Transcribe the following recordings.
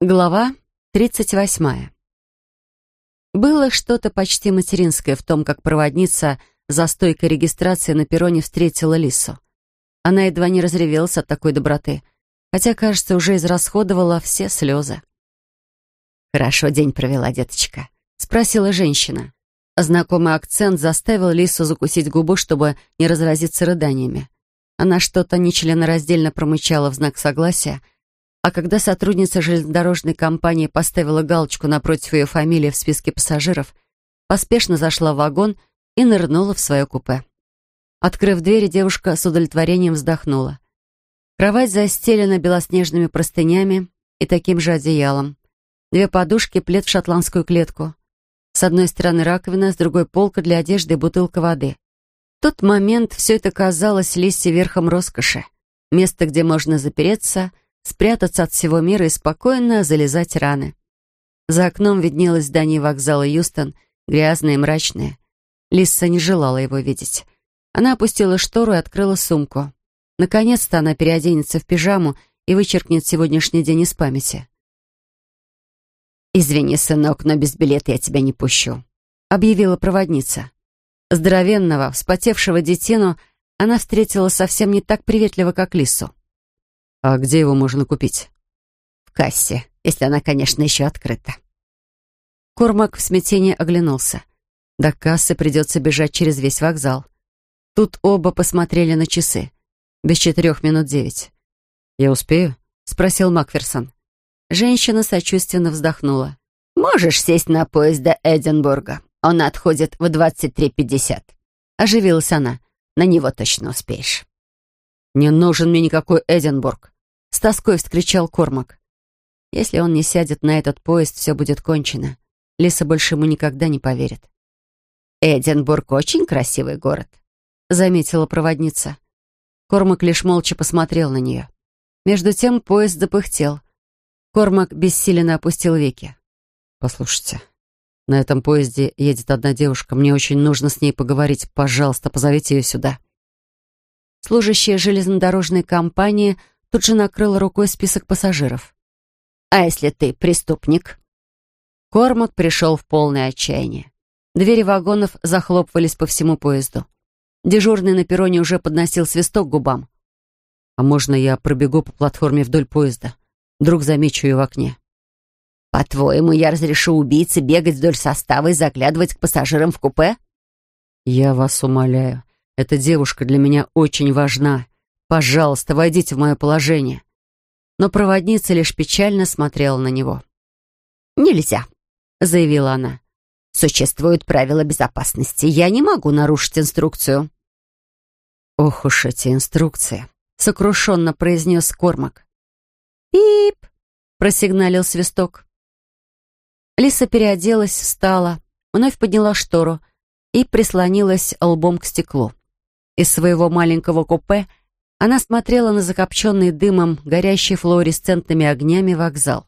Глава 38. Было что-то почти материнское в том, как проводница за стойкой регистрации на перроне встретила Лису. Она едва не разревелась от такой доброты, хотя, кажется, уже израсходовала все слезы. «Хорошо день провела, деточка», — спросила женщина. Знакомый акцент заставил Лису закусить губу, чтобы не разразиться рыданиями. Она что-то нечленораздельно промычала в знак согласия — а когда сотрудница железнодорожной компании поставила галочку напротив ее фамилии в списке пассажиров, поспешно зашла в вагон и нырнула в свое купе. Открыв двери, девушка с удовлетворением вздохнула. Кровать застелена белоснежными простынями и таким же одеялом. Две подушки, плед в шотландскую клетку. С одной стороны раковина, с другой полка для одежды и бутылка воды. В тот момент все это казалось Лисе верхом роскоши. Место, где можно запереться — спрятаться от всего мира и спокойно залезать раны. За окном виднелось здание вокзала Юстон, грязное и мрачное. Лисса не желала его видеть. Она опустила штору и открыла сумку. Наконец-то она переоденется в пижаму и вычеркнет сегодняшний день из памяти. «Извини, сынок, но без билета я тебя не пущу», — объявила проводница. Здоровенного, вспотевшего детину она встретила совсем не так приветливо, как Лису. «А где его можно купить?» «В кассе, если она, конечно, еще открыта». Кормак в смятении оглянулся. До кассы придется бежать через весь вокзал. Тут оба посмотрели на часы. Без четырех минут девять. «Я успею?» — спросил Макферсон. Женщина сочувственно вздохнула. «Можешь сесть на поезд до Эдинбурга. Он отходит в 23.50». Оживилась она. «На него точно успеешь». «Не нужен мне никакой Эдинбург!» — с тоской вскричал Кормак. «Если он не сядет на этот поезд, все будет кончено. Лиса больше ему никогда не поверит». «Эдинбург очень красивый город», — заметила проводница. Кормак лишь молча посмотрел на нее. Между тем поезд запыхтел. Кормак бессиленно опустил веки. «Послушайте, на этом поезде едет одна девушка. Мне очень нужно с ней поговорить. Пожалуйста, позовите ее сюда». Служащая железнодорожной компании тут же накрыла рукой список пассажиров. «А если ты преступник?» Кормак пришел в полное отчаяние. Двери вагонов захлопывались по всему поезду. Дежурный на перроне уже подносил свисток к губам. «А можно я пробегу по платформе вдоль поезда? Вдруг замечу ее в окне?» «По-твоему, я разрешу убийце бегать вдоль состава и заглядывать к пассажирам в купе?» «Я вас умоляю, эта девушка для меня очень важна. Пожалуйста, войдите в мое положение». Но проводница лишь печально смотрела на него. «Нельзя», — заявила она. «Существуют правила безопасности. Я не могу нарушить инструкцию». «Ох уж эти инструкции», — сокрушенно произнес Кормак. «Пип!» — просигналил свисток. Лиса переоделась, встала, вновь подняла штору и прислонилась лбом к стеклу. Из своего маленького купе она смотрела на закопченный дымом, горящий флуоресцентными огнями вокзал.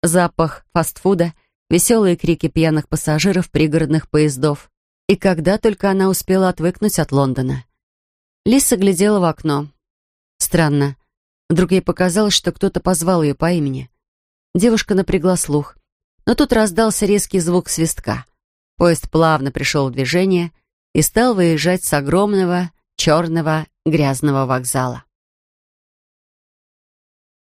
Запах фастфуда, веселые крики пьяных пассажиров пригородных поездов. И когда только она успела отвыкнуть от Лондона. Лиса глядела в окно. Странно. Вдруг ей показалось, что кто-то позвал ее по имени. Девушка напрягла слух. Но тут раздался резкий звук свистка. Поезд плавно пришел в движение — и стал выезжать с огромного черного грязного вокзала.